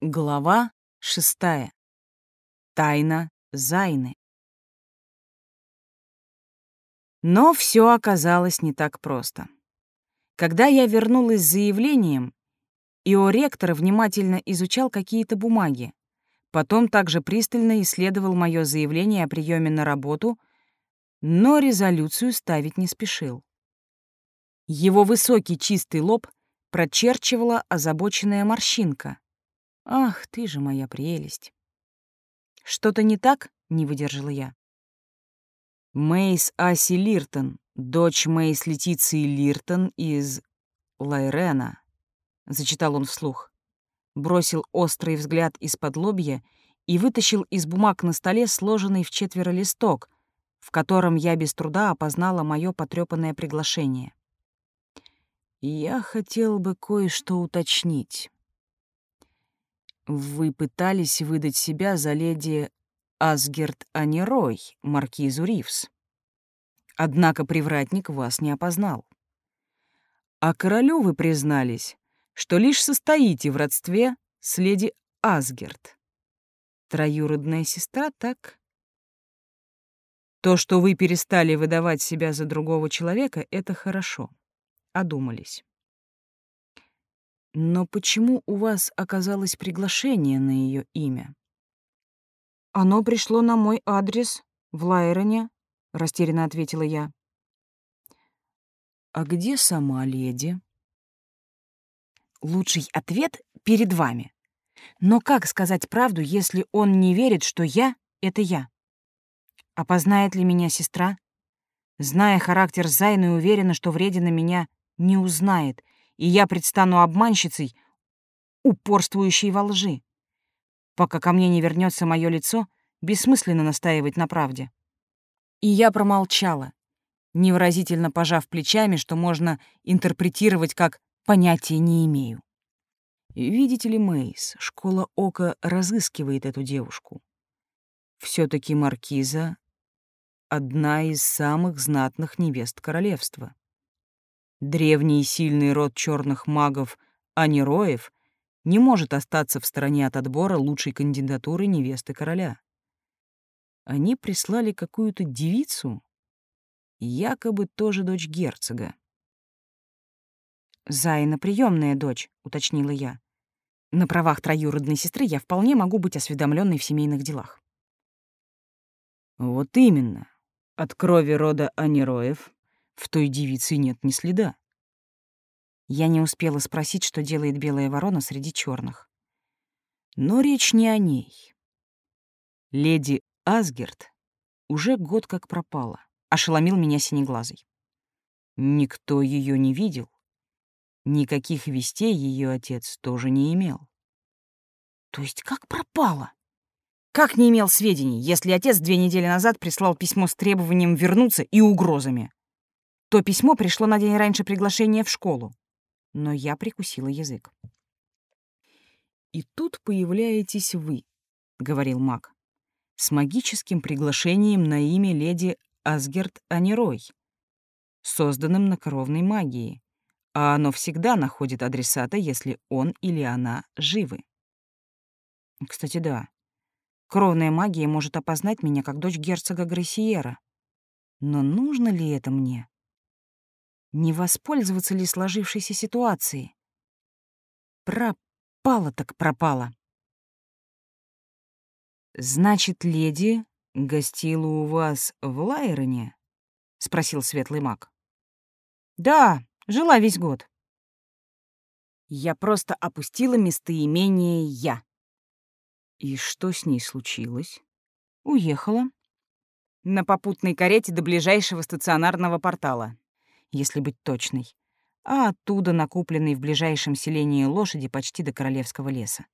Глава шестая. Тайна Зайны. Но все оказалось не так просто. Когда я вернулась с заявлением, Ио ректор внимательно изучал какие-то бумаги. Потом также пристально исследовал мое заявление о приеме на работу, но резолюцию ставить не спешил. Его высокий чистый лоб прочерчивала озабоченная морщинка — Ах, ты же моя прелесть. Что-то не так? Не выдержала я. Мейс Аси Лиртон, дочь Мейс Летиции Лиртон из Лайрена, зачитал он вслух. Бросил острый взгляд из-под лобья и вытащил из бумаг на столе сложенный в четверо листок, в котором я без труда опознала мое потрёпанное приглашение. Я хотел бы кое-что уточнить. Вы пытались выдать себя за леди Асгерт Анерой, маркизу Ривс. Однако привратник вас не опознал. А королю вы признались, что лишь состоите в родстве с леди Асгерт. Троюродная сестра, так? То, что вы перестали выдавать себя за другого человека, — это хорошо. Одумались. Но почему у вас оказалось приглашение на ее имя? Оно пришло на мой адрес в Лайроне, растерянно ответила я. А где сама леди? Лучший ответ перед вами. Но как сказать правду, если он не верит, что я — это я? Опознает ли меня сестра? Зная характер Зайны, уверена, что вредина меня не узнает и я предстану обманщицей, упорствующей во лжи. Пока ко мне не вернется мое лицо, бессмысленно настаивать на правде. И я промолчала, невыразительно пожав плечами, что можно интерпретировать как «понятия не имею». Видите ли, Мейс, школа Ока разыскивает эту девушку. все таки маркиза — одна из самых знатных невест королевства. Древний и сильный род черных магов Анироев не может остаться в стороне от отбора лучшей кандидатуры невесты короля. Они прислали какую-то девицу, якобы тоже дочь герцога. «Зайна — приемная дочь», — уточнила я. «На правах троюродной сестры я вполне могу быть осведомленной в семейных делах». «Вот именно. От крови рода Анироев в той девице нет ни следа. Я не успела спросить, что делает белая ворона среди черных. Но речь не о ней. Леди Асгерт уже год как пропала, ошеломил меня синеглазый. Никто ее не видел. Никаких вестей ее отец тоже не имел. То есть как пропала? Как не имел сведений, если отец две недели назад прислал письмо с требованием вернуться и угрозами? То письмо пришло на день раньше приглашения в школу. Но я прикусила язык. «И тут появляетесь вы», — говорил маг, «с магическим приглашением на имя леди Асгерт Анерой, созданным на кровной магии, а оно всегда находит адресата, если он или она живы». Кстати, да. Кровная магия может опознать меня как дочь герцога Грессиера. Но нужно ли это мне? Не воспользоваться ли сложившейся ситуацией? Пропала так пропала. «Значит, леди гостила у вас в Лайроне?» — спросил светлый маг. «Да, жила весь год». Я просто опустила местоимение «я». И что с ней случилось? Уехала. На попутной карете до ближайшего стационарного портала если быть точной, а оттуда накупленной в ближайшем селении лошади почти до королевского леса.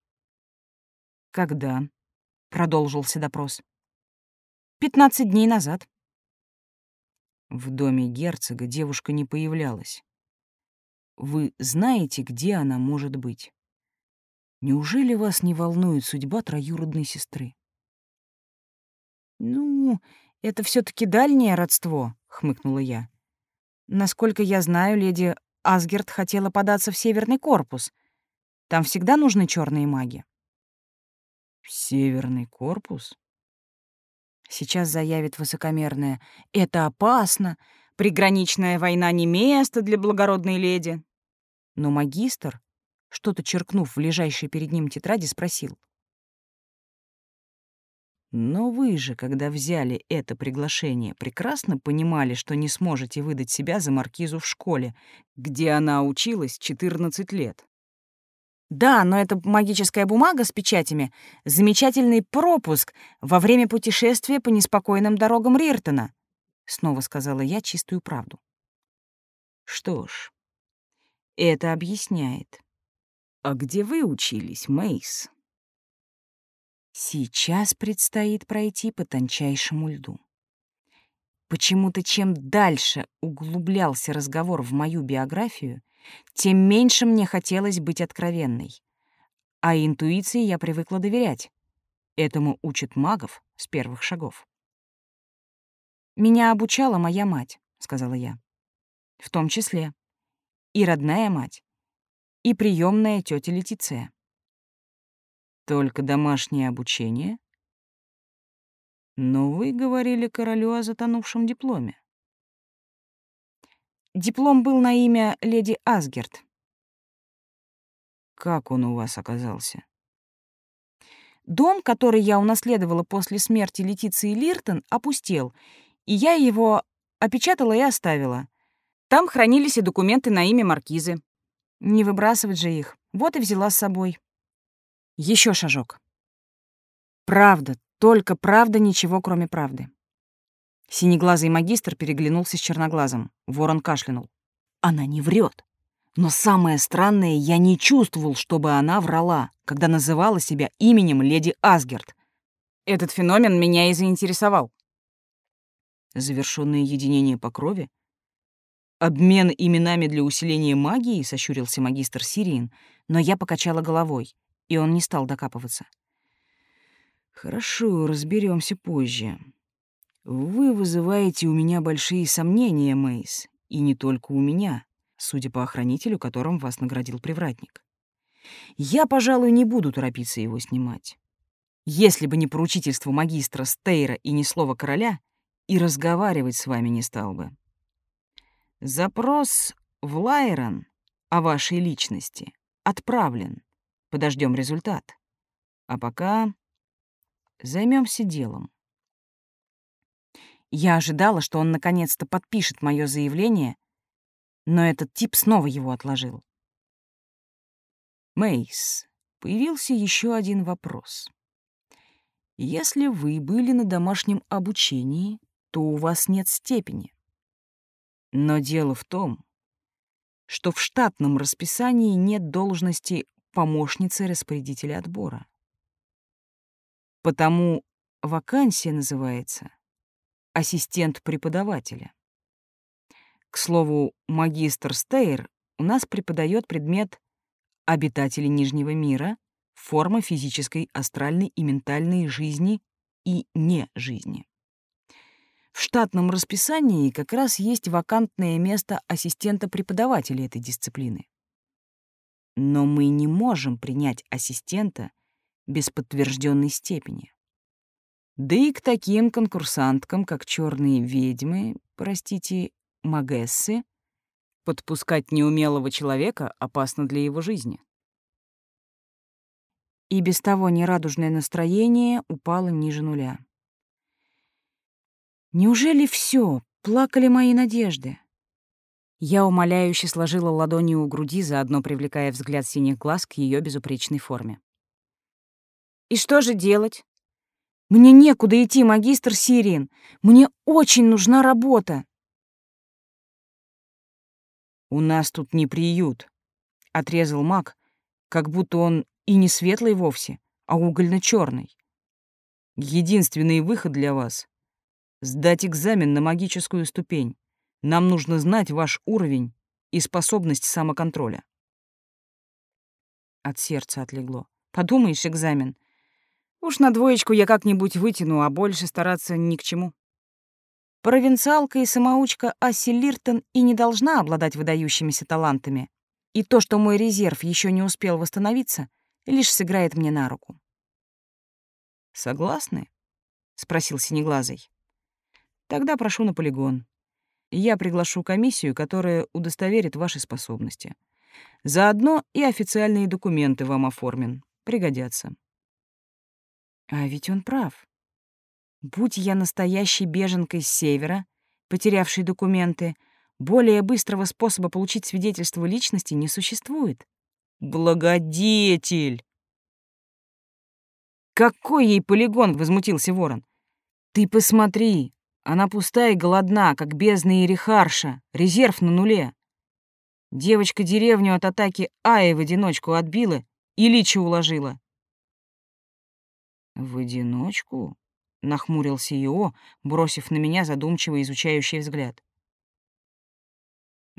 «Когда?» — продолжился допрос. «Пятнадцать дней назад». В доме герцога девушка не появлялась. Вы знаете, где она может быть? Неужели вас не волнует судьба троюродной сестры? «Ну, это все таки дальнее родство», — хмыкнула я. Насколько я знаю, леди Асгерт хотела податься в Северный корпус. Там всегда нужны черные маги. Северный корпус? Сейчас заявит высокомерная. Это опасно. Приграничная война не место для благородной леди. Но магистр, что-то черкнув в лежащей перед ним тетради, спросил. Но вы же, когда взяли это приглашение, прекрасно понимали, что не сможете выдать себя за маркизу в школе, где она училась 14 лет. Да, но это магическая бумага с печатями — замечательный пропуск во время путешествия по неспокойным дорогам Риртона, — снова сказала я чистую правду. Что ж, это объясняет. А где вы учились, Мейс? Сейчас предстоит пройти по тончайшему льду. Почему-то чем дальше углублялся разговор в мою биографию, тем меньше мне хотелось быть откровенной. А интуиции я привыкла доверять. Этому учат магов с первых шагов. «Меня обучала моя мать», — сказала я. «В том числе и родная мать, и приемная тетя Летиция. Только домашнее обучение? Но вы говорили королю о затонувшем дипломе. Диплом был на имя леди Асгерт. Как он у вас оказался? Дом, который я унаследовала после смерти Летиции Лиртон, опустел, и я его опечатала и оставила. Там хранились и документы на имя маркизы. Не выбрасывать же их. Вот и взяла с собой. Еще шажок. Правда, только правда, ничего кроме правды. Синеглазый магистр переглянулся с черноглазым. Ворон кашлянул. Она не врет. Но самое странное, я не чувствовал, чтобы она врала, когда называла себя именем леди Асгерт. Этот феномен меня и заинтересовал. Завершенное единение по крови? Обмен именами для усиления магии, сощурился магистр Сириен, но я покачала головой и он не стал докапываться. «Хорошо, разберемся позже. Вы вызываете у меня большие сомнения, Мейс, и не только у меня, судя по охранителю, которым вас наградил привратник. Я, пожалуй, не буду торопиться его снимать. Если бы не поручительство магистра Стейра и ни слова короля, и разговаривать с вами не стал бы. Запрос в Лайрон о вашей личности отправлен. Подождем результат. А пока займемся делом. Я ожидала, что он наконец-то подпишет мое заявление, но этот тип снова его отложил. Мейс, появился еще один вопрос. Если вы были на домашнем обучении, то у вас нет степени. Но дело в том, что в штатном расписании нет должности помощницы распорядителя отбора. Потому вакансия называется «ассистент преподавателя». К слову, магистр Стейр у нас преподает предмет «Обитатели Нижнего мира. Форма физической, астральной и ментальной жизни и не жизни». В штатном расписании как раз есть вакантное место ассистента преподавателя этой дисциплины. Но мы не можем принять ассистента без подтвержденной степени. Да и к таким конкурсанткам, как черные ведьмы, простите, магессы, подпускать неумелого человека опасно для его жизни. И без того нерадужное настроение упало ниже нуля. Неужели все плакали мои надежды? Я умоляюще сложила ладони у груди, заодно привлекая взгляд синих глаз к ее безупречной форме. «И что же делать? Мне некуда идти, магистр Сирин. Мне очень нужна работа». «У нас тут не приют», — отрезал маг, как будто он и не светлый вовсе, а угольно черный Единственный выход для вас — сдать экзамен на магическую ступень. Нам нужно знать ваш уровень и способность самоконтроля. От сердца отлегло. Подумаешь, экзамен. Уж на двоечку я как-нибудь вытяну, а больше стараться ни к чему. Провинциалка и самоучка Асси Лиртон и не должна обладать выдающимися талантами. И то, что мой резерв еще не успел восстановиться, лишь сыграет мне на руку. Согласны? спросил синеглазый. Тогда прошу на полигон. Я приглашу комиссию, которая удостоверит ваши способности. Заодно и официальные документы вам оформим. Пригодятся. А ведь он прав. Будь я настоящей беженкой с севера, потерявшей документы, более быстрого способа получить свидетельство личности не существует. Благодетель! Какой ей полигон, возмутился ворон. Ты посмотри, она пустая и голодна, как бездна Ерихарша, резерв на нуле. Девочка деревню от атаки Аи в одиночку отбила и личи уложила. В одиночку? нахмурился Ио, бросив на меня задумчиво изучающий взгляд.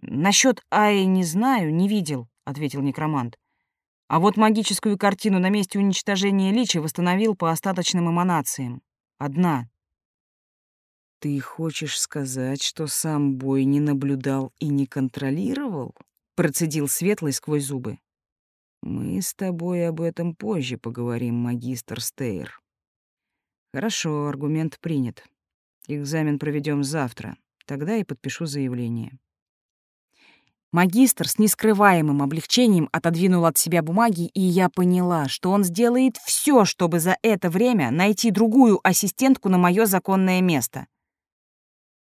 Насчет Аи не знаю, не видел, ответил некромант. А вот магическую картину на месте уничтожения личи восстановил по остаточным эманациям. Одна. Ты хочешь сказать, что сам бой не наблюдал и не контролировал? Процедил Светлый сквозь зубы. Мы с тобой об этом позже поговорим, магистр Стейр. Хорошо, аргумент принят. Экзамен проведем завтра. Тогда и подпишу заявление. Магистр с нескрываемым облегчением отодвинул от себя бумаги, и я поняла, что он сделает все, чтобы за это время найти другую ассистентку на мое законное место.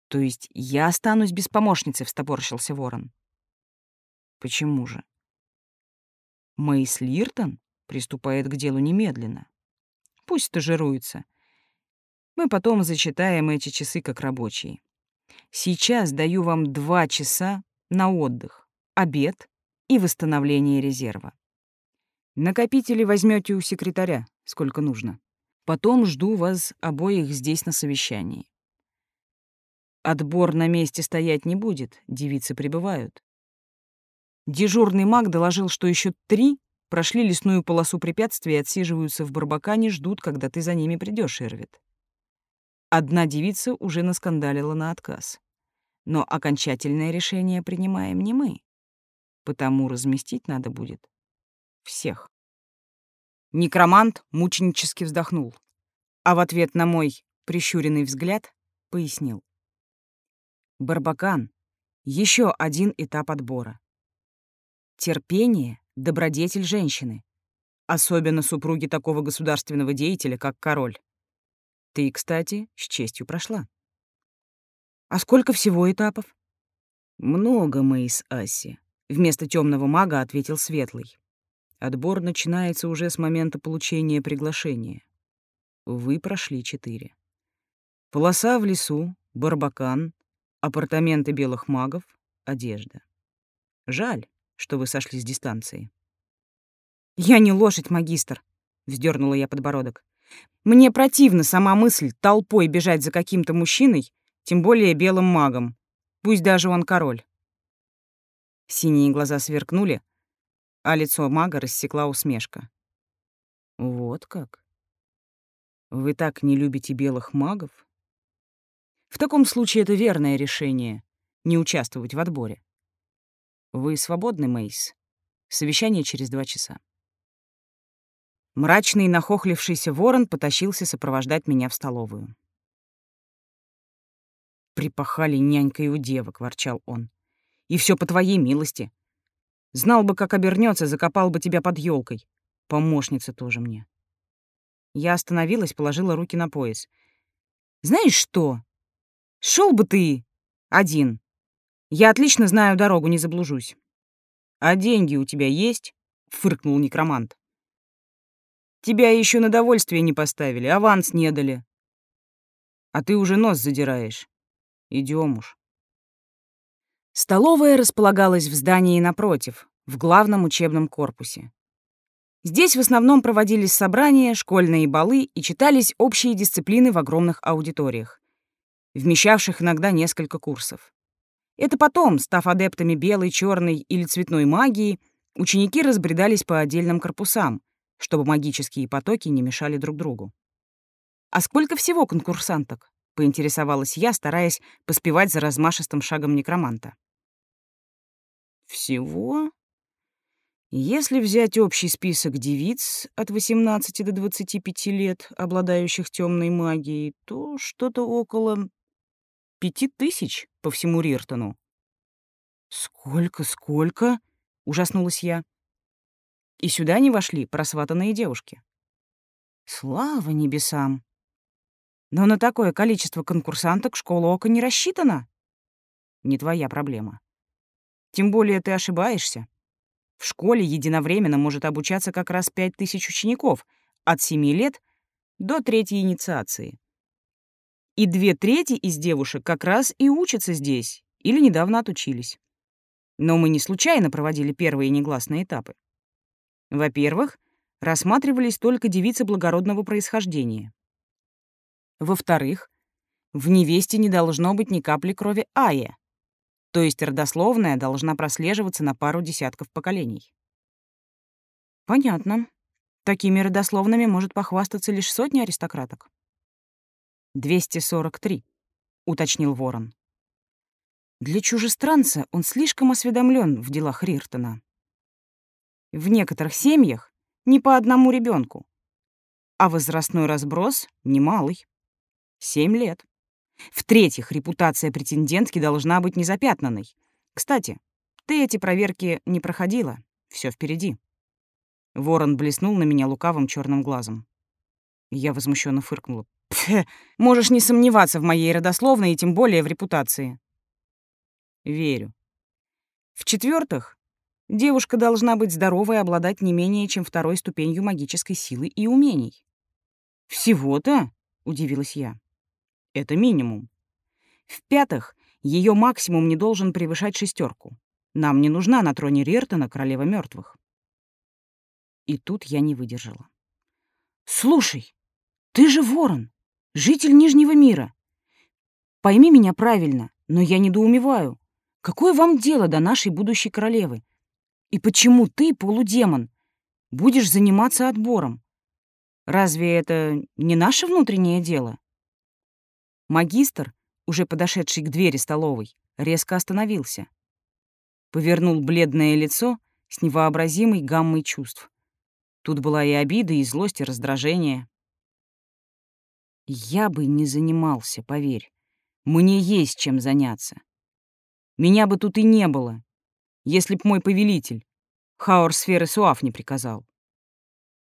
То есть я останусь без помощницы, встопорщился ворон. Почему же? Мэйс Лиртон приступает к делу немедленно. Пусть стажируется. Мы потом зачитаем эти часы как рабочие. Сейчас даю вам два часа на отдых, обед и восстановление резерва. Накопители возьмете у секретаря, сколько нужно. Потом жду вас обоих здесь на совещании. Отбор на месте стоять не будет, девицы прибывают. Дежурный маг доложил, что еще три прошли лесную полосу препятствий и отсиживаются в Барбакане, ждут, когда ты за ними придешь, Эрвит. Одна девица уже наскандалила на отказ. Но окончательное решение принимаем не мы. Потому разместить надо будет всех. Некромант мученически вздохнул, а в ответ на мой прищуренный взгляд пояснил. Барбакан — еще один этап отбора. Терпение — добродетель женщины, особенно супруги такого государственного деятеля, как король. Ты, кстати, с честью прошла. А сколько всего этапов? Много, Мэйс Аси. Вместо темного мага ответил Светлый. Отбор начинается уже с момента получения приглашения. Вы прошли четыре. Полоса в лесу, барбакан, апартаменты белых магов, одежда. Жаль, что вы сошли с дистанции. Я не лошадь, магистр, вздернула я подбородок. Мне противна сама мысль толпой бежать за каким-то мужчиной, тем более белым магом, пусть даже он король. Синие глаза сверкнули, а лицо мага рассекла усмешка. Вот как? Вы так не любите белых магов? В таком случае это верное решение — не участвовать в отборе. Вы свободны, Мейс. Совещание через два часа. Мрачный нахохлившийся ворон потащился сопровождать меня в столовую. «Припахали нянькой у девок», — ворчал он. «И все по твоей милости. Знал бы, как обернется, закопал бы тебя под елкой. Помощница тоже мне». Я остановилась, положила руки на пояс. «Знаешь что? Шел бы ты один. Я отлично знаю дорогу, не заблужусь». «А деньги у тебя есть?» — фыркнул некромант. Тебя еще на довольствие не поставили, аванс не дали. А ты уже нос задираешь. Идем уж. Столовая располагалась в здании напротив, в главном учебном корпусе. Здесь в основном проводились собрания, школьные балы и читались общие дисциплины в огромных аудиториях, вмещавших иногда несколько курсов. Это потом, став адептами белой, черной или цветной магии, ученики разбредались по отдельным корпусам, чтобы магические потоки не мешали друг другу. «А сколько всего конкурсанток?» — поинтересовалась я, стараясь поспевать за размашистым шагом некроманта. «Всего? Если взять общий список девиц от 18 до 25 лет, обладающих темной магией, то что-то около пяти тысяч по всему Риртону. «Сколько, сколько?» — ужаснулась я. И сюда не вошли просватанные девушки. Слава небесам! Но на такое количество конкурсанток школа Ока не рассчитана. Не твоя проблема. Тем более ты ошибаешься. В школе единовременно может обучаться как раз пять тысяч учеников от семи лет до третьей инициации. И две трети из девушек как раз и учатся здесь или недавно отучились. Но мы не случайно проводили первые негласные этапы. Во-первых, рассматривались только девицы благородного происхождения. Во-вторых, в невесте не должно быть ни капли крови Ая, то есть родословная должна прослеживаться на пару десятков поколений. Понятно. Такими родословными может похвастаться лишь сотни аристократок. 243, уточнил Ворон. Для чужестранца он слишком осведомлен в делах Риртона. В некоторых семьях не по одному ребенку, а возрастной разброс немалый. Семь лет. В-третьих, репутация претендентки должна быть незапятнанной. Кстати, ты эти проверки не проходила. Все впереди. Ворон блеснул на меня лукавым черным глазом. Я возмущенно фыркнула. Можешь не сомневаться в моей родословной и тем более в репутации. Верю. В-четвертых, девушка должна быть здоровой и обладать не менее чем второй ступенью магической силы и умений. Всего-то? удивилась я. Это минимум. В-пятых, ее максимум не должен превышать шестерку. Нам не нужна на троне Рертона королева мертвых. И тут я не выдержала. «Слушай, ты же ворон, житель Нижнего мира. Пойми меня правильно, но я недоумеваю. Какое вам дело до нашей будущей королевы? И почему ты, полудемон, будешь заниматься отбором? Разве это не наше внутреннее дело?» Магистр, уже подошедший к двери столовой, резко остановился. Повернул бледное лицо с невообразимой гаммой чувств. Тут была и обида, и злость, и раздражение. Я бы не занимался, поверь. Мне есть чем заняться. Меня бы тут и не было, если б мой повелитель, Хаур Сферы Суав, не приказал.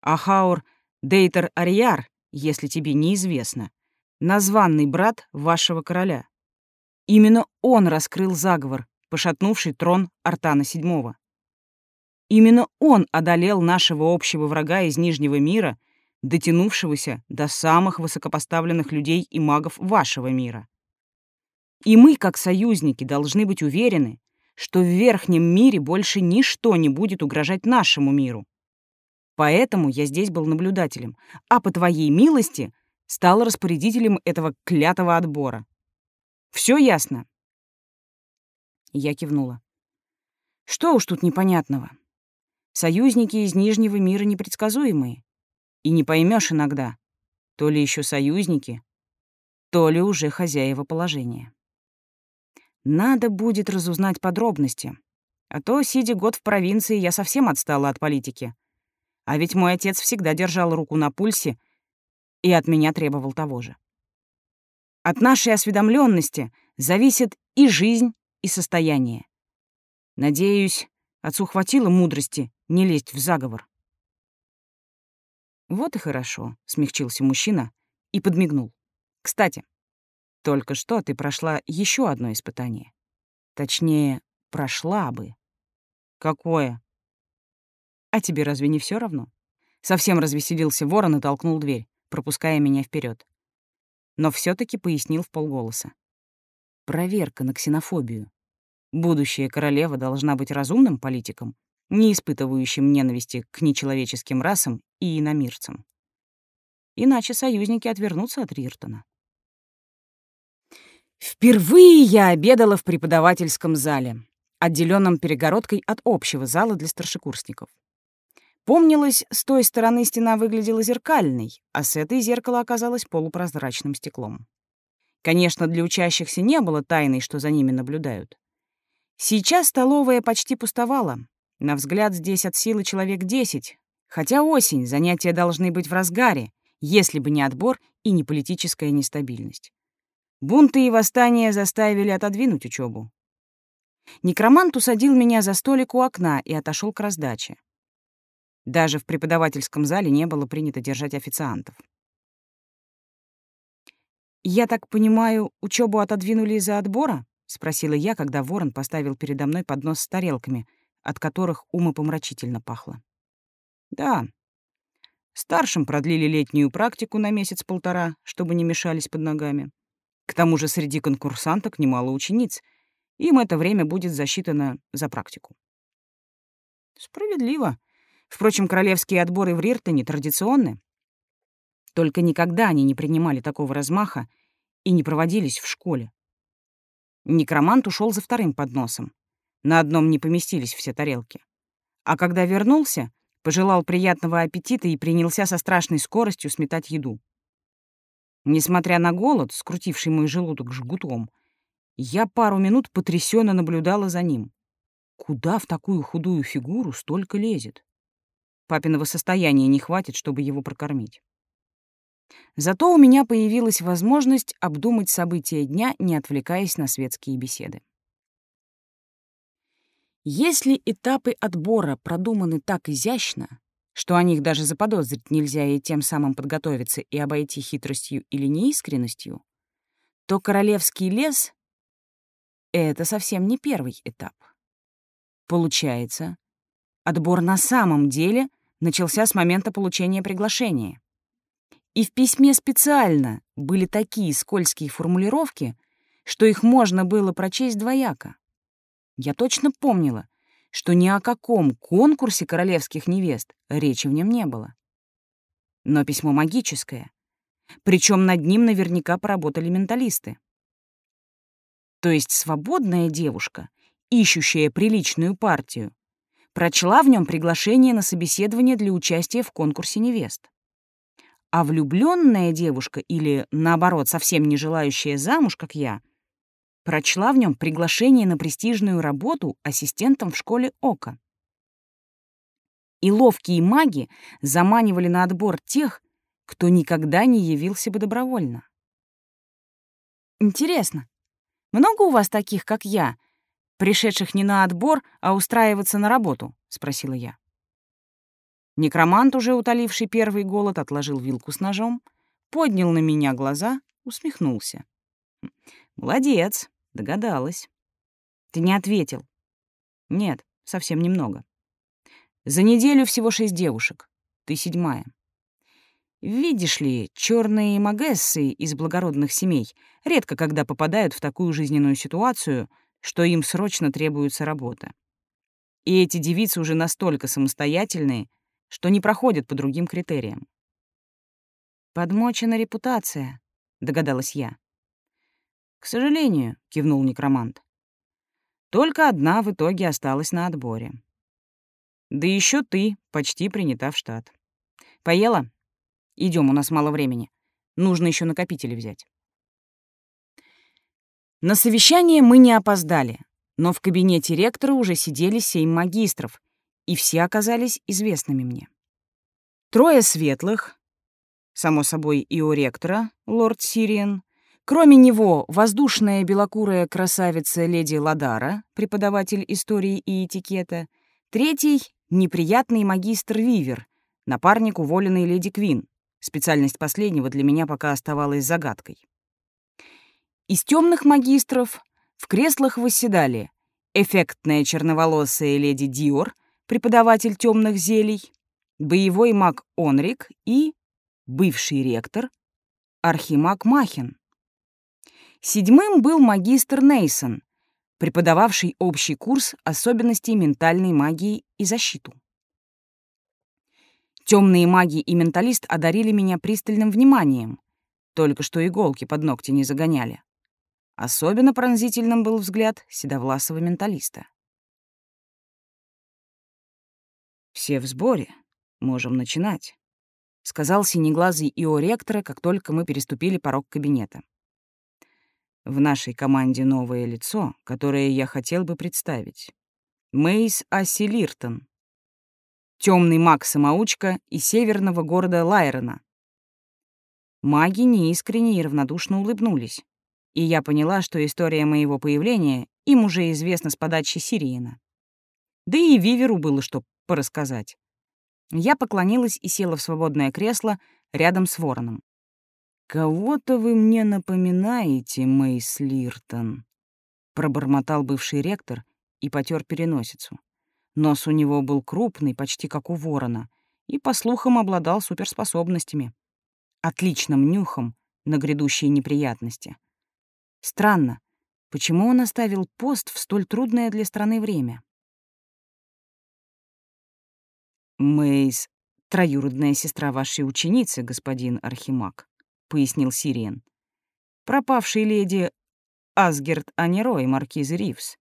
А Хаур Дейтер Ариар, если тебе неизвестно, названный брат вашего короля. Именно он раскрыл заговор, пошатнувший трон Артана VII. Именно он одолел нашего общего врага из Нижнего мира, дотянувшегося до самых высокопоставленных людей и магов вашего мира. И мы, как союзники, должны быть уверены, что в Верхнем мире больше ничто не будет угрожать нашему миру. Поэтому я здесь был наблюдателем, а по твоей милости стал распорядителем этого клятого отбора. Все ясно?» Я кивнула. «Что уж тут непонятного? Союзники из Нижнего мира непредсказуемые. И не поймешь иногда, то ли еще союзники, то ли уже хозяева положения. Надо будет разузнать подробности, а то, сидя год в провинции, я совсем отстала от политики. А ведь мой отец всегда держал руку на пульсе и от меня требовал того же. От нашей осведомленности зависит и жизнь, и состояние. Надеюсь, отцу хватило мудрости не лезть в заговор. Вот и хорошо, смягчился мужчина и подмигнул. Кстати, только что ты прошла еще одно испытание. Точнее, прошла бы. Какое? А тебе разве не все равно? Совсем развеселился ворон и толкнул дверь пропуская меня вперед. Но все таки пояснил в полголоса. Проверка на ксенофобию. Будущая королева должна быть разумным политиком, не испытывающим ненависти к нечеловеческим расам и иномирцам. Иначе союзники отвернутся от Риртона. Впервые я обедала в преподавательском зале, отделенном перегородкой от общего зала для старшекурсников. Помнилось, с той стороны стена выглядела зеркальной, а с этой зеркало оказалось полупрозрачным стеклом. Конечно, для учащихся не было тайной, что за ними наблюдают. Сейчас столовая почти пустовала. На взгляд здесь от силы человек десять, хотя осень, занятия должны быть в разгаре, если бы не отбор и не политическая нестабильность. Бунты и восстания заставили отодвинуть учебу. Некромант усадил меня за столик у окна и отошел к раздаче. Даже в преподавательском зале не было принято держать официантов. «Я так понимаю, учебу отодвинули из-за отбора?» — спросила я, когда ворон поставил передо мной поднос с тарелками, от которых умопомрачительно пахло. «Да. Старшим продлили летнюю практику на месяц-полтора, чтобы не мешались под ногами. К тому же среди конкурсанток немало учениц. Им это время будет засчитано за практику». «Справедливо. Впрочем, королевские отборы в Риртоне традиционны. Только никогда они не принимали такого размаха и не проводились в школе. Некромант ушел за вторым подносом. На одном не поместились все тарелки. А когда вернулся, пожелал приятного аппетита и принялся со страшной скоростью сметать еду. Несмотря на голод, скрутивший мой желудок жгутом, я пару минут потрясенно наблюдала за ним. Куда в такую худую фигуру столько лезет? Папиного состояния не хватит, чтобы его прокормить. Зато у меня появилась возможность обдумать события дня, не отвлекаясь на светские беседы. Если этапы отбора продуманы так изящно, что о них даже заподозрить нельзя и тем самым подготовиться и обойти хитростью или неискренностью, то королевский лес — это совсем не первый этап. Получается, отбор на самом деле начался с момента получения приглашения. И в письме специально были такие скользкие формулировки, что их можно было прочесть двояко. Я точно помнила, что ни о каком конкурсе королевских невест речи в нем не было. Но письмо магическое, причем над ним наверняка поработали менталисты. То есть свободная девушка, ищущая приличную партию, прочла в нем приглашение на собеседование для участия в конкурсе невест. А влюбленная девушка или, наоборот, совсем не желающая замуж, как я, прочла в нем приглашение на престижную работу ассистентом в школе Ока. И ловкие маги заманивали на отбор тех, кто никогда не явился бы добровольно. Интересно, много у вас таких, как я, пришедших не на отбор, а устраиваться на работу? — спросила я. Некромант, уже утоливший первый голод, отложил вилку с ножом, поднял на меня глаза, усмехнулся. «Молодец, догадалась. Ты не ответил». «Нет, совсем немного. За неделю всего шесть девушек. Ты седьмая. Видишь ли, черные магессы из благородных семей редко когда попадают в такую жизненную ситуацию, что им срочно требуется работа. И эти девицы уже настолько самостоятельные, что не проходят по другим критериям. «Подмочена репутация», — догадалась я. «К сожалению», — кивнул некромант. «Только одна в итоге осталась на отборе. Да еще ты почти принята в штат. Поела? Идем, у нас мало времени. Нужно еще накопители взять». На совещание мы не опоздали, но в кабинете ректора уже сидели семь магистров, и все оказались известными мне. Трое светлых, само собой и у ректора, лорд Сириен, кроме него воздушная белокурая красавица леди Ладара, преподаватель истории и этикета, третий — неприятный магистр Вивер, напарник уволенной леди Квин. Специальность последнего для меня пока оставалась загадкой. Из темных магистров в креслах восседали эффектная черноволосая леди Диор, преподаватель темных зелий, боевой маг Онрик и бывший ректор Архимаг Махин. Седьмым был магистр Нейсон, преподававший общий курс особенностей ментальной магии и защиту. Темные маги и менталист одарили меня пристальным вниманием, только что иголки под ногти не загоняли. Особенно пронзительным был взгляд седовласого менталиста. «Все в сборе. Можем начинать», — сказал синеглазый Ио ректора, как только мы переступили порог кабинета. «В нашей команде новое лицо, которое я хотел бы представить. Мейс Асси Лиртон, темный маг-самоучка из северного города Лайрона. Маги неискренне и равнодушно улыбнулись, и я поняла, что история моего появления им уже известна с подачи Сириена. Да и Виверу было что порассказать. Я поклонилась и села в свободное кресло рядом с вороном. «Кого-то вы мне напоминаете, Мэйс Лиртон», — пробормотал бывший ректор и потер переносицу. Нос у него был крупный, почти как у ворона, и, по слухам, обладал суперспособностями. Отличным нюхом на грядущие неприятности. Странно, почему он оставил пост в столь трудное для страны время? Мэйс — троюродная сестра вашей ученицы, господин Архимаг пояснил Сириен. Пропавшей леди Асгерт Анеро и маркизы Ривс,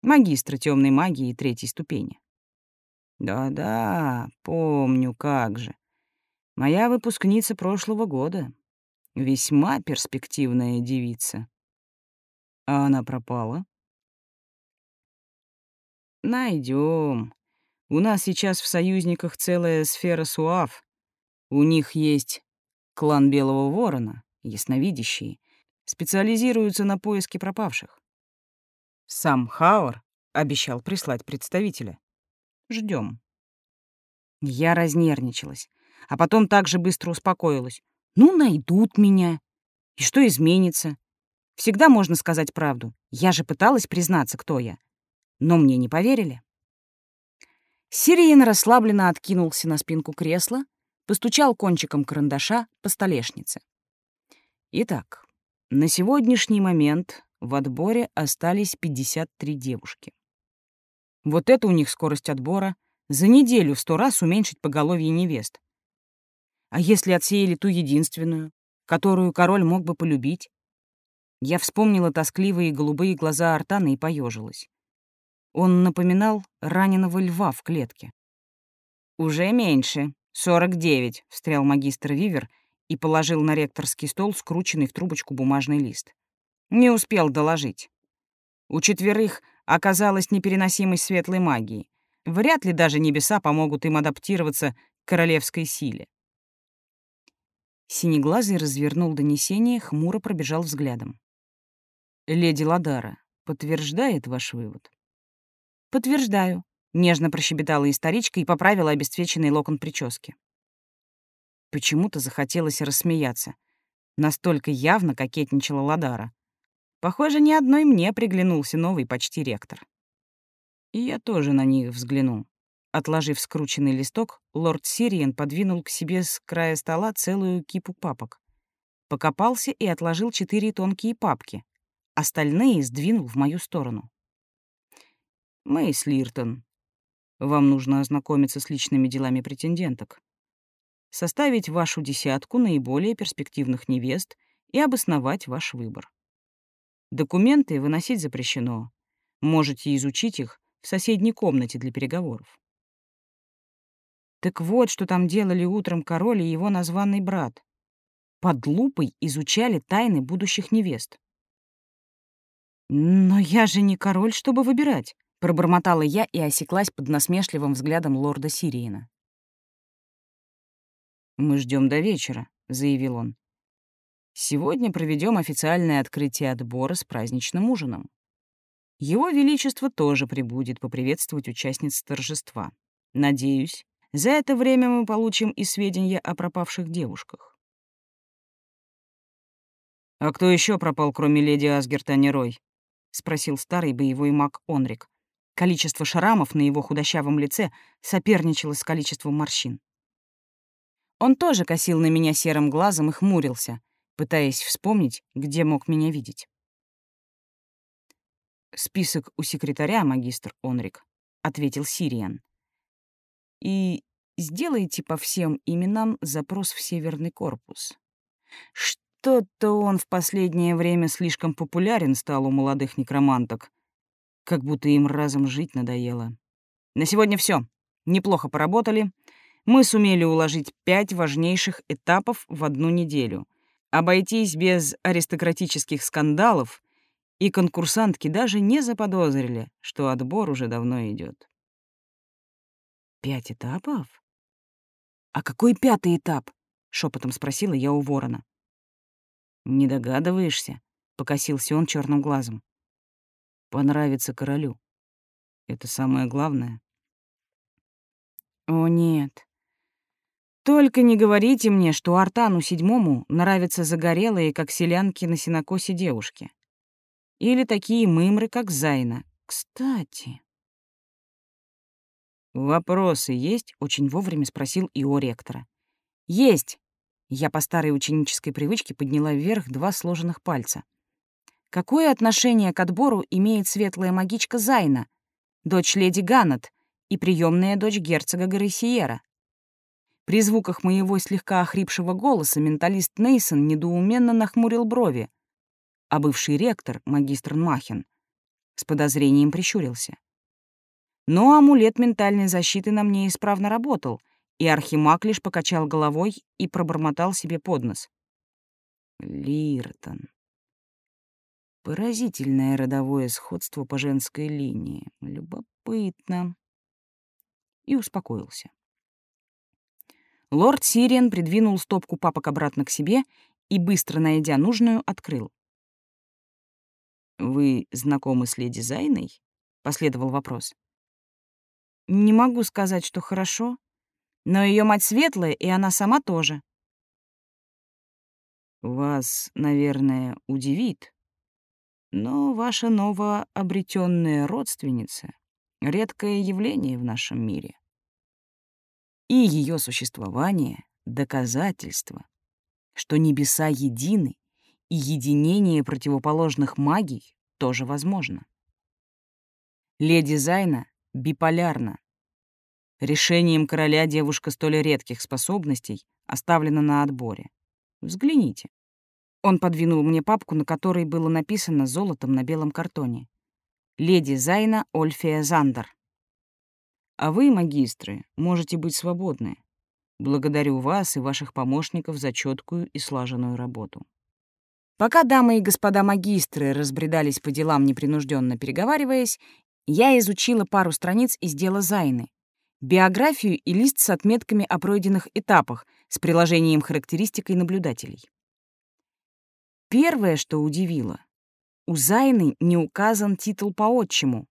магистра темной магии третьей ступени. Да-да, помню, как же. Моя выпускница прошлого года. Весьма перспективная девица. А она пропала? Найдем. У нас сейчас в союзниках целая сфера суав. У них есть Клан Белого Ворона, ясновидящие, специализируются на поиске пропавших. Сам Хауэр обещал прислать представителя. Ждем. Я разнервничалась, а потом также быстро успокоилась. Ну, найдут меня. И что изменится? Всегда можно сказать правду. Я же пыталась признаться, кто я. Но мне не поверили. Сириен расслабленно откинулся на спинку кресла, постучал кончиком карандаша по столешнице. Итак, на сегодняшний момент в отборе остались 53 девушки. Вот это у них скорость отбора. За неделю в сто раз уменьшить поголовье невест. А если отсеяли ту единственную, которую король мог бы полюбить? Я вспомнила тоскливые голубые глаза Артана и поежилась. Он напоминал раненого льва в клетке. «Уже меньше», «Сорок девять», — встрял магистр Вивер и положил на ректорский стол скрученный в трубочку бумажный лист. Не успел доложить. У четверых оказалась непереносимость светлой магии. Вряд ли даже небеса помогут им адаптироваться к королевской силе. Синеглазый развернул донесение, хмуро пробежал взглядом. «Леди Ладара подтверждает ваш вывод?» «Подтверждаю», Нежно прощебетала историчка и поправила обесцвеченный локон прически. Почему-то захотелось рассмеяться. Настолько явно кокетничала Ладара. Похоже, ни одной мне приглянулся новый почти ректор. И я тоже на них взглянул. Отложив скрученный листок, лорд Сириен подвинул к себе с края стола целую кипу папок. Покопался и отложил четыре тонкие папки. Остальные сдвинул в мою сторону. «Мэйс Лиртон, вам нужно ознакомиться с личными делами претенденток, составить вашу десятку наиболее перспективных невест и обосновать ваш выбор. Документы выносить запрещено. Можете изучить их в соседней комнате для переговоров. Так вот, что там делали утром король и его названный брат. Под лупой изучали тайны будущих невест. Но я же не король, чтобы выбирать. Пробормотала я и осеклась под насмешливым взглядом лорда Сириена. «Мы ждем до вечера», — заявил он. «Сегодня проведем официальное открытие отбора с праздничным ужином. Его Величество тоже прибудет поприветствовать участниц торжества. Надеюсь, за это время мы получим и сведения о пропавших девушках». «А кто еще пропал, кроме леди Асгерта Нерой?» — спросил старый боевой маг Онрик, Количество шрамов на его худощавом лице соперничало с количеством морщин. Он тоже косил на меня серым глазом и хмурился, пытаясь вспомнить, где мог меня видеть. «Список у секретаря, магистр Онрик», — ответил Сириан. «И сделайте по всем именам запрос в Северный корпус. Что-то он в последнее время слишком популярен стал у молодых некроманток, как будто им разом жить надоело. На сегодня все. Неплохо поработали. Мы сумели уложить пять важнейших этапов в одну неделю. Обойтись без аристократических скандалов И конкурсантки даже не заподозрили, что отбор уже давно идет. «Пять этапов? А какой пятый этап?» — шепотом спросила я у ворона. «Не догадываешься?» — покосился он черным глазом. «Понравится королю. Это самое главное». «О, нет. Только не говорите мне, что Артану седьмому нравятся загорелые, как селянки на сенокосе девушки. Или такие мымры, как Зайна. Кстати...» «Вопросы есть?» — очень вовремя спросил и о ректора. «Есть!» Я по старой ученической привычке подняла вверх два сложенных пальца. Какое отношение к отбору имеет светлая магичка Зайна, дочь леди Ганнет и приемная дочь герцога Гаррисиера? При звуках моего слегка охрипшего голоса менталист Нейсон недоуменно нахмурил брови, а бывший ректор, магистр Махин, с подозрением прищурился. Но амулет ментальной защиты на мне исправно работал, и Архимаг лишь покачал головой и пробормотал себе под нос. Лиртон. Поразительное родовое сходство по женской линии. Любопытно. И успокоился. Лорд Сириан придвинул стопку папок обратно к себе и, быстро найдя нужную, открыл. «Вы знакомы с леди Зайной?» — последовал вопрос. «Не могу сказать, что хорошо», но ее мать светлая, и она сама тоже. Вас, наверное, удивит, но ваша новообретенная родственница — редкое явление в нашем мире. И ее существование — доказательство, что небеса едины, и единение противоположных магий тоже возможно. Леди Зайна биполярна, Решением короля девушка столь редких способностей оставлена на отборе. Взгляните. Он подвинул мне папку, на которой было написано золотом на белом картоне. «Леди Зайна Ольфия Зандер». А вы, магистры, можете быть свободны. Благодарю вас и ваших помощников за четкую и слаженную работу. Пока дамы и господа магистры разбредались по делам, непринужденно переговариваясь, я изучила пару страниц из дела Зайны, биографию и лист с отметками о пройденных этапах с приложением характеристик и наблюдателей. Первое, что удивило, у Зайны не указан титул по отчиму.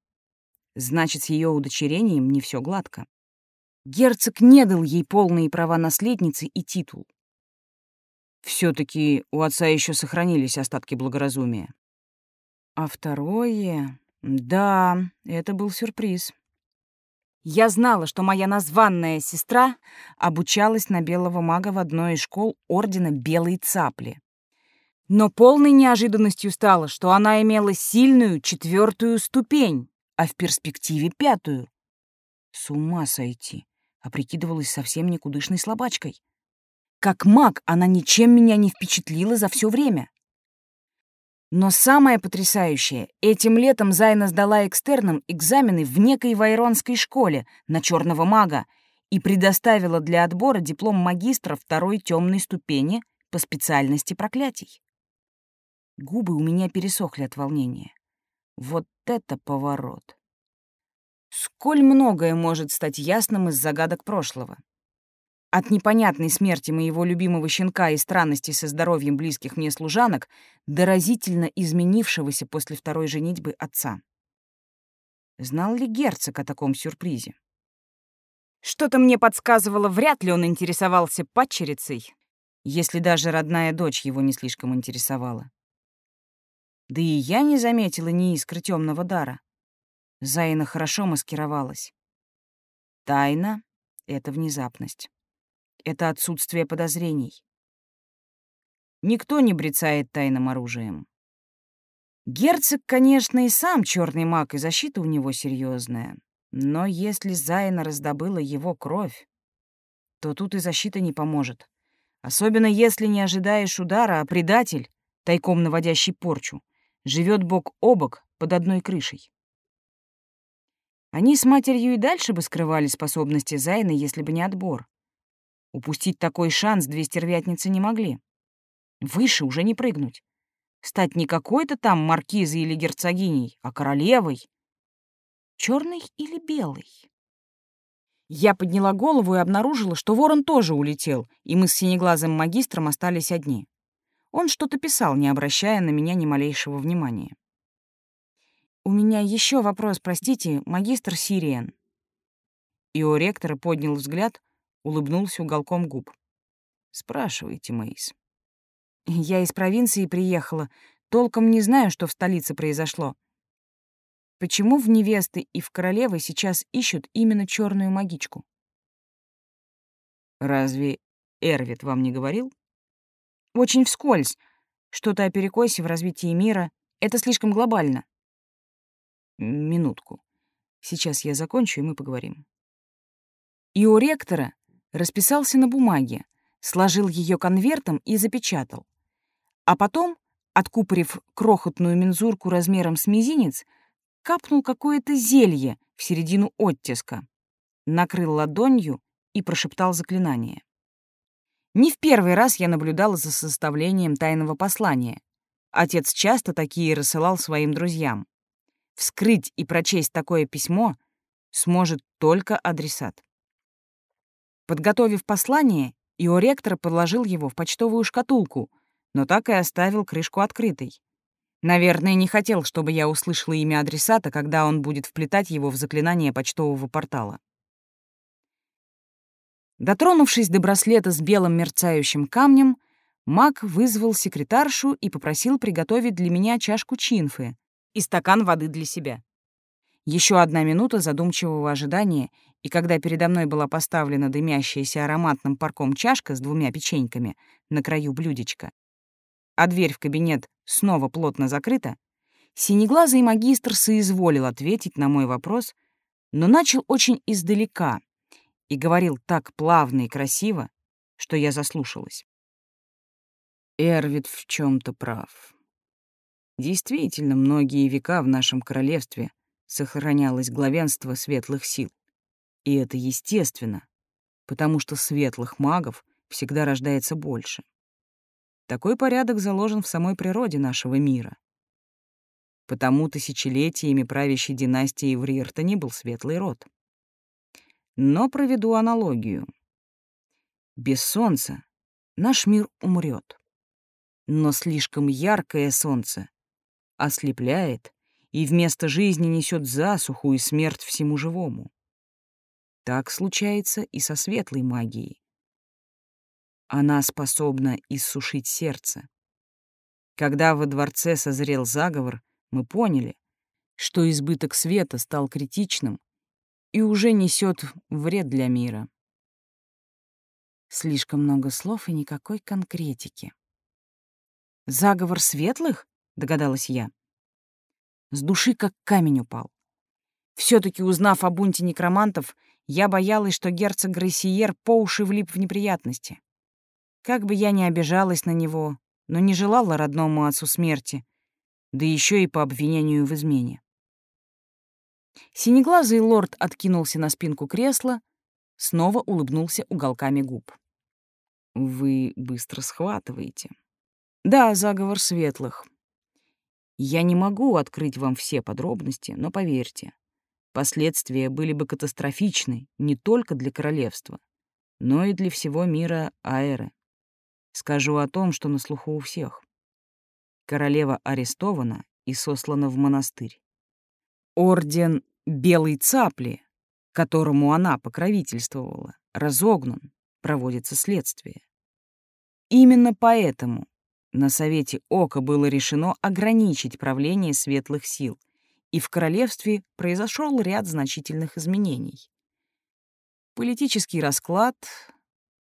Значит, с ее удочерением не все гладко. Герцог не дал ей полные права наследницы и титул. все таки у отца еще сохранились остатки благоразумия. А второе... Да, это был сюрприз. Я знала, что моя названная сестра обучалась на белого мага в одной из школ Ордена Белой Цапли. Но полной неожиданностью стало, что она имела сильную четвертую ступень, а в перспективе пятую. С ума сойти, а прикидывалась совсем никудышной слабачкой. Как маг она ничем меня не впечатлила за все время. Но самое потрясающее, этим летом Зайна сдала экстерном экзамены в некой вайронской школе на черного мага и предоставила для отбора диплом магистра второй темной ступени по специальности проклятий. Губы у меня пересохли от волнения. Вот это поворот! Сколь многое может стать ясным из загадок прошлого. От непонятной смерти моего любимого щенка и странностей со здоровьем близких мне служанок до разительно изменившегося после второй женитьбы отца. Знал ли герцог о таком сюрпризе? Что-то мне подсказывало, вряд ли он интересовался падчерицей, если даже родная дочь его не слишком интересовала. Да и я не заметила ни искры темного дара. Заина хорошо маскировалась. Тайна — это внезапность это отсутствие подозрений. Никто не брецает тайным оружием. Герцог, конечно, и сам черный маг, и защита у него серьезная. Но если Зайна раздобыла его кровь, то тут и защита не поможет. Особенно если не ожидаешь удара, а предатель, тайком наводящий порчу, живет бок о бок под одной крышей. Они с матерью и дальше бы скрывали способности Зайны, если бы не отбор. Упустить такой шанс две стервятницы не могли. Выше уже не прыгнуть. Стать не какой-то там маркизой или герцогиней, а королевой. Черный или белый? Я подняла голову и обнаружила, что ворон тоже улетел, и мы с синеглазым магистром остались одни. Он что-то писал, не обращая на меня ни малейшего внимания. «У меня еще вопрос, простите, магистр Сириен». И у ректора поднял взгляд, улыбнулся уголком губ. «Спрашивайте, Мэйс». «Я из провинции приехала. Толком не знаю, что в столице произошло. Почему в невесты и в королевы сейчас ищут именно черную магичку?» «Разве Эрвит вам не говорил?» «Очень вскользь. Что-то о перекосе в развитии мира. Это слишком глобально». «Минутку. Сейчас я закончу, и мы поговорим». И у ректора расписался на бумаге, сложил ее конвертом и запечатал. А потом, откупорив крохотную мензурку размером с мизинец, капнул какое-то зелье в середину оттиска, накрыл ладонью и прошептал заклинание. Не в первый раз я наблюдала за составлением тайного послания. Отец часто такие рассылал своим друзьям. Вскрыть и прочесть такое письмо сможет только адресат. Подготовив послание, Иоректор подложил его в почтовую шкатулку, но так и оставил крышку открытой. Наверное, не хотел, чтобы я услышала имя адресата, когда он будет вплетать его в заклинание почтового портала. Дотронувшись до браслета с белым мерцающим камнем, маг вызвал секретаршу и попросил приготовить для меня чашку чинфы и стакан воды для себя. Еще одна минута задумчивого ожидания, и когда передо мной была поставлена дымящаяся ароматным парком чашка с двумя печеньками на краю блюдечка, а дверь в кабинет снова плотно закрыта, синеглазый магистр соизволил ответить на мой вопрос, но начал очень издалека и говорил так плавно и красиво, что я заслушалась. Эрвид в чем то прав. Действительно, многие века в нашем королевстве сохранялось главенство светлых сил. И это естественно, потому что светлых магов всегда рождается больше. Такой порядок заложен в самой природе нашего мира. Потому тысячелетиями правящей династии в Риертоне был светлый род. Но проведу аналогию. Без солнца наш мир умрет. Но слишком яркое солнце ослепляет и вместо жизни несет засуху и смерть всему живому. Так случается и со светлой магией. Она способна иссушить сердце. Когда во дворце созрел заговор, мы поняли, что избыток света стал критичным и уже несет вред для мира. Слишком много слов и никакой конкретики. «Заговор светлых?» — догадалась я. С души как камень упал. все таки узнав о бунте некромантов, я боялась, что герцог Грессиер по уши влип в неприятности. Как бы я ни обижалась на него, но не желала родному отцу смерти, да еще и по обвинению в измене. Синеглазый лорд откинулся на спинку кресла, снова улыбнулся уголками губ. «Вы быстро схватываете». «Да, заговор светлых. Я не могу открыть вам все подробности, но поверьте, Последствия были бы катастрофичны не только для королевства, но и для всего мира Аэры. Скажу о том, что на слуху у всех. Королева арестована и сослана в монастырь. Орден Белой Цапли, которому она покровительствовала, разогнан, проводится следствие. Именно поэтому на Совете Ока было решено ограничить правление светлых сил и в королевстве произошел ряд значительных изменений. Политический расклад,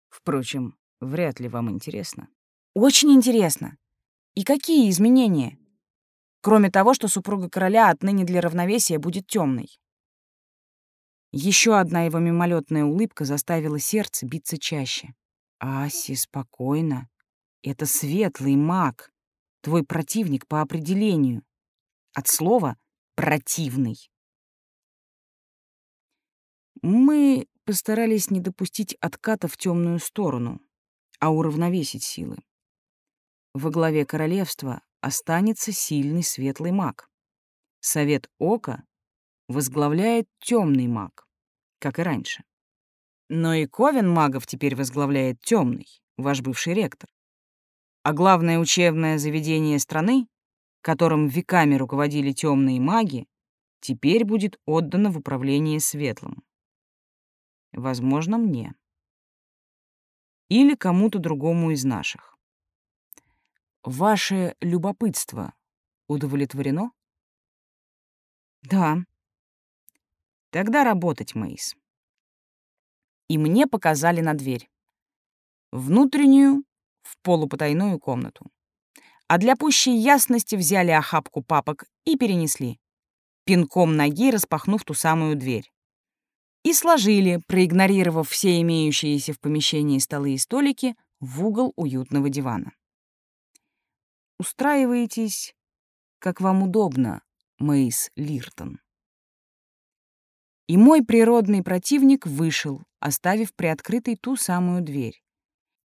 впрочем, вряд ли вам интересно. Очень интересно. И какие изменения? Кроме того, что супруга короля отныне для равновесия будет темной. Еще одна его мимолетная улыбка заставила сердце биться чаще. «Аси, спокойно. Это светлый маг, твой противник по определению. От слова противный. Мы постарались не допустить отката в темную сторону, а уравновесить силы. Во главе королевства останется сильный светлый маг. Совет Ока возглавляет темный маг, как и раньше. Но и Ковен магов теперь возглавляет темный, ваш бывший ректор. А главное учебное заведение страны, которым веками руководили темные маги, теперь будет отдано в управление светлым. Возможно, мне. Или кому-то другому из наших. Ваше любопытство удовлетворено? Да. Тогда работать, Мейс. И мне показали на дверь. Внутреннюю, в полупотайную комнату. А для пущей ясности взяли охапку папок и перенесли, пинком ноги распахнув ту самую дверь. И сложили, проигнорировав все имеющиеся в помещении столы и столики, в угол уютного дивана. Устраиваетесь, как вам удобно, Мейс Лиртон. И мой природный противник вышел, оставив приоткрытой ту самую дверь.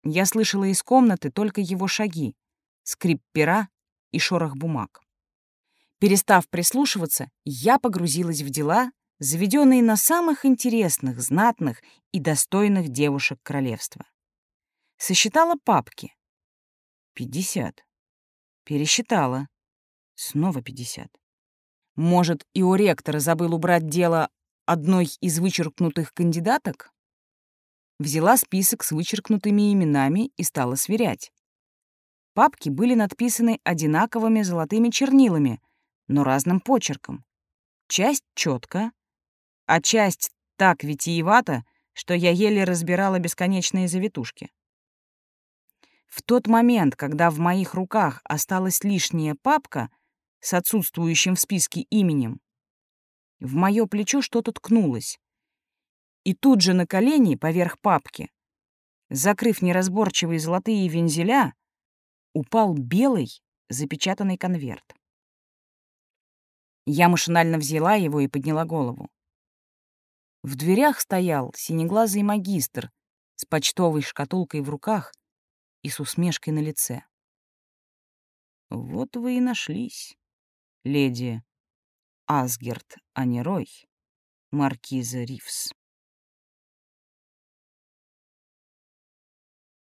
Я слышала из комнаты только его шаги, скрип пера и шорох бумаг. Перестав прислушиваться, я погрузилась в дела, заведенные на самых интересных, знатных и достойных девушек королевства. Сосчитала папки. Пятьдесят. Пересчитала. Снова пятьдесят. Может, и у ректора забыл убрать дело одной из вычеркнутых кандидаток? Взяла список с вычеркнутыми именами и стала сверять. Папки были надписаны одинаковыми золотыми чернилами, но разным почерком. Часть четко, а часть так витиевата, что я еле разбирала бесконечные завитушки. В тот момент, когда в моих руках осталась лишняя папка с отсутствующим в списке именем, в мое плечо что-то ткнулось. И тут же на колени, поверх папки, закрыв неразборчивые золотые вензеля, упал белый запечатанный конверт. Я машинально взяла его и подняла голову. В дверях стоял синеглазый магистр с почтовой шкатулкой в руках и с усмешкой на лице. «Вот вы и нашлись, леди Асгерт Анерой, маркиза Ривс».